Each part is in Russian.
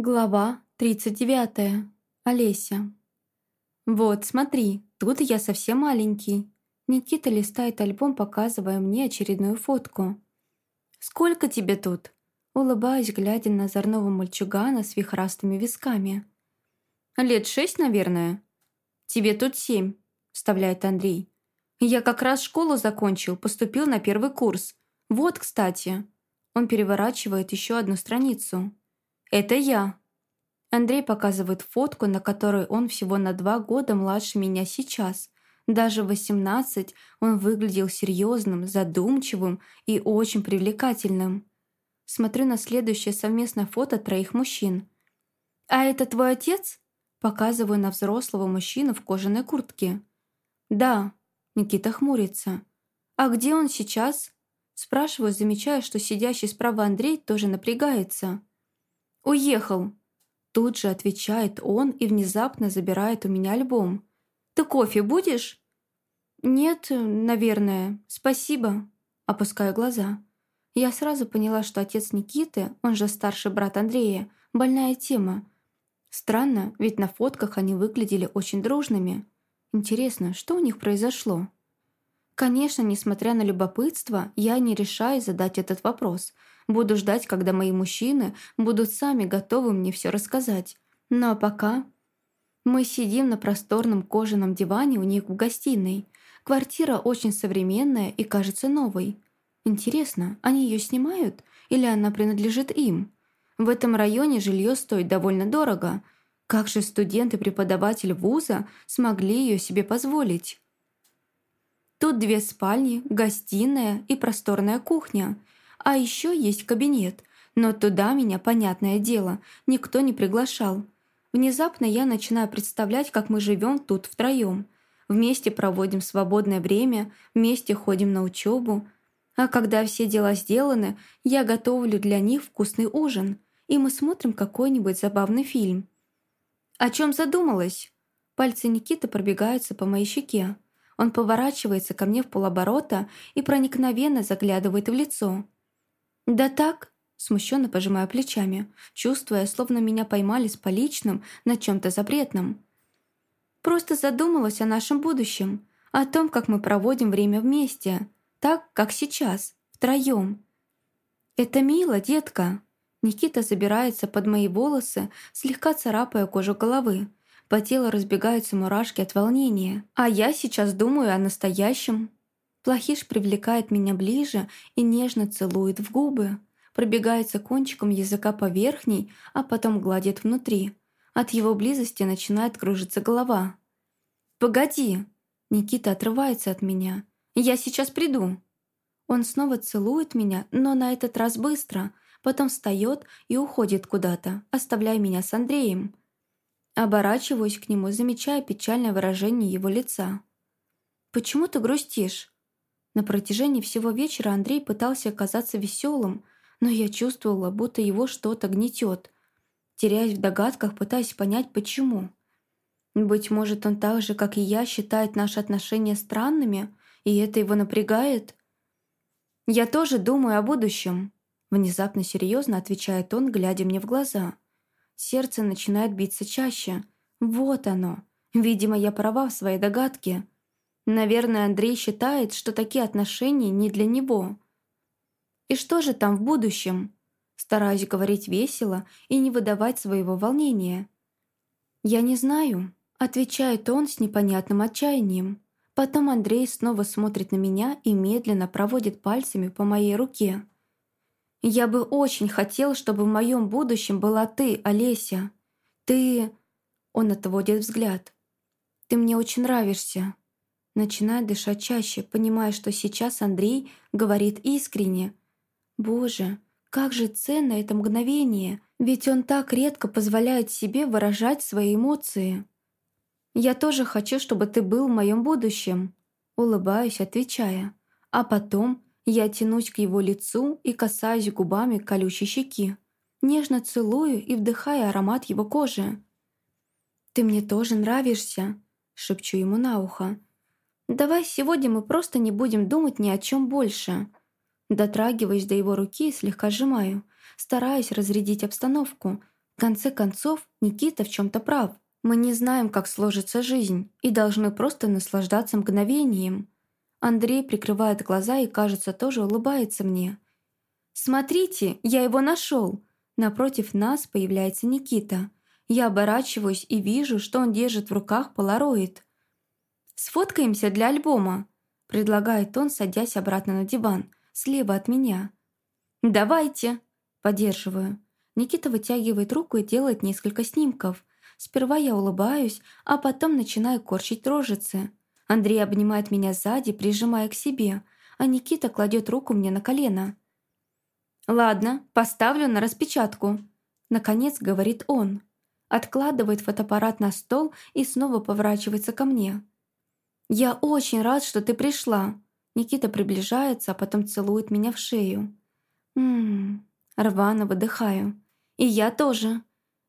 Глава 39. Олеся. «Вот, смотри, тут я совсем маленький». Никита листает альбом, показывая мне очередную фотку. «Сколько тебе тут?» Улыбаюсь, глядя на озорного мальчугана с вихрастыми висками. «Лет шесть, наверное». «Тебе тут семь», — вставляет Андрей. «Я как раз школу закончил, поступил на первый курс. Вот, кстати». Он переворачивает еще одну страницу. «Это я». Андрей показывает фотку, на которой он всего на два года младше меня сейчас. Даже в 18 он выглядел серьезным, задумчивым и очень привлекательным. Смотрю на следующее совместное фото троих мужчин. «А это твой отец?» Показываю на взрослого мужчину в кожаной куртке. «Да», — Никита хмурится. «А где он сейчас?» Спрашиваю, замечая, что сидящий справа Андрей тоже напрягается. «Уехал!» Тут же отвечает он и внезапно забирает у меня альбом. «Ты кофе будешь?» «Нет, наверное. Спасибо». Опускаю глаза. Я сразу поняла, что отец Никиты, он же старший брат Андрея, больная тема. Странно, ведь на фотках они выглядели очень дружными. Интересно, что у них произошло? Конечно, несмотря на любопытство, я не решаю задать этот вопрос – Буду ждать, когда мои мужчины будут сами готовы мне все рассказать. Ну а пока... Мы сидим на просторном кожаном диване у них в гостиной. Квартира очень современная и кажется новой. Интересно, они ее снимают или она принадлежит им? В этом районе жилье стоит довольно дорого. Как же студент и преподаватель вуза смогли ее себе позволить? Тут две спальни, гостиная и просторная кухня – а еще есть кабинет, но туда меня, понятное дело, никто не приглашал. Внезапно я начинаю представлять, как мы живем тут втроем. Вместе проводим свободное время, вместе ходим на учебу. А когда все дела сделаны, я готовлю для них вкусный ужин, и мы смотрим какой-нибудь забавный фильм. О чем задумалась? Пальцы Никиты пробегаются по моей щеке. Он поворачивается ко мне в полоборота и проникновенно заглядывает в лицо. «Да так», смущенно пожимая плечами, чувствуя, словно меня поймали с поличным на чем-то запретном. «Просто задумалась о нашем будущем, о том, как мы проводим время вместе, так, как сейчас, втроем. Это мило, детка». Никита забирается под мои волосы, слегка царапая кожу головы. По телу разбегаются мурашки от волнения. А я сейчас думаю о настоящем. Плохиш привлекает меня ближе и нежно целует в губы, пробегается кончиком языка по верхней, а потом гладит внутри. От его близости начинает кружиться голова. «Погоди!» Никита отрывается от меня. «Я сейчас приду!» Он снова целует меня, но на этот раз быстро, потом встает и уходит куда-то, оставляя меня с Андреем. Оборачиваюсь к нему, замечая печальное выражение его лица. «Почему ты грустишь?» На протяжении всего вечера Андрей пытался казаться веселым, но я чувствовала, будто его что-то гнетет. Теряясь в догадках, пытаясь понять, почему. Быть может, он так же, как и я, считает наши отношения странными, и это его напрягает? «Я тоже думаю о будущем», — внезапно серьезно отвечает он, глядя мне в глаза. Сердце начинает биться чаще. Вот оно. Видимо, я права в своей догадке. Наверное, Андрей считает, что такие отношения не для него. И что же там в будущем? Стараюсь говорить весело и не выдавать своего волнения. «Я не знаю», — отвечает он с непонятным отчаянием. Потом Андрей снова смотрит на меня и медленно проводит пальцами по моей руке. «Я бы очень хотел, чтобы в моем будущем была ты, Олеся. Ты...» Он отводит взгляд. «Ты мне очень нравишься». Начинает дышать чаще, понимая, что сейчас Андрей говорит искренне. «Боже, как же ценно это мгновение, ведь он так редко позволяет себе выражать свои эмоции». «Я тоже хочу, чтобы ты был в моем будущем», улыбаюсь, отвечая. А потом я тянусь к его лицу и касаюсь губами колючей щеки. Нежно целую и вдыхая аромат его кожи. «Ты мне тоже нравишься», — шепчу ему на ухо. «Давай сегодня мы просто не будем думать ни о чем больше». Дотрагиваюсь до его руки и слегка сжимаю, стараясь разрядить обстановку. В конце концов, Никита в чем-то прав. Мы не знаем, как сложится жизнь, и должны просто наслаждаться мгновением. Андрей прикрывает глаза и, кажется, тоже улыбается мне. «Смотрите, я его нашел!» Напротив нас появляется Никита. Я оборачиваюсь и вижу, что он держит в руках полароид. «Сфоткаемся для альбома», – предлагает он, садясь обратно на диван, слева от меня. «Давайте», – поддерживаю. Никита вытягивает руку и делает несколько снимков. Сперва я улыбаюсь, а потом начинаю корчить рожицы. Андрей обнимает меня сзади, прижимая к себе, а Никита кладет руку мне на колено. «Ладно, поставлю на распечатку», — наконец говорит он. Откладывает фотоаппарат на стол и снова поворачивается ко мне. «Я очень рад, что ты пришла». Никита приближается, а потом целует меня в шею. «Ммм...» Рвано выдыхаю. «И я тоже».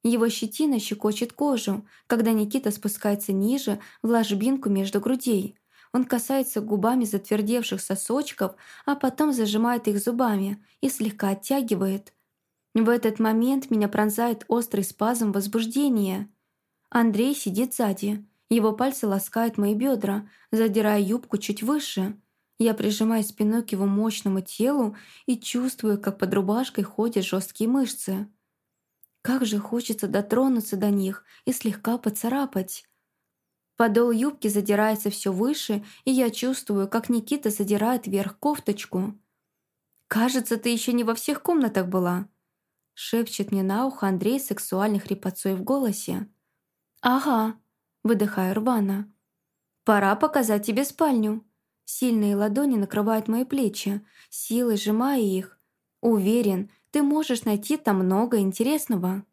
Его щетина щекочет кожу, когда Никита спускается ниже, в ложбинку между грудей. Он касается губами затвердевших сосочков, а потом зажимает их зубами и слегка оттягивает. В этот момент меня пронзает острый спазм возбуждения. Андрей сидит сзади. Его пальцы ласкают мои бедра, задирая юбку чуть выше. Я прижимаю спиной к его мощному телу и чувствую, как под рубашкой ходят жесткие мышцы. Как же хочется дотронуться до них и слегка поцарапать. Подол юбки задирается все выше, и я чувствую, как Никита задирает вверх кофточку. «Кажется, ты еще не во всех комнатах была», — шепчет мне на ухо Андрей сексуальных хрипотцой в голосе. «Ага», — выдыхаю рвано. «Пора показать тебе спальню». Сильные ладони накрывают мои плечи, силой сжимая их. Уверен, ты можешь найти там много интересного».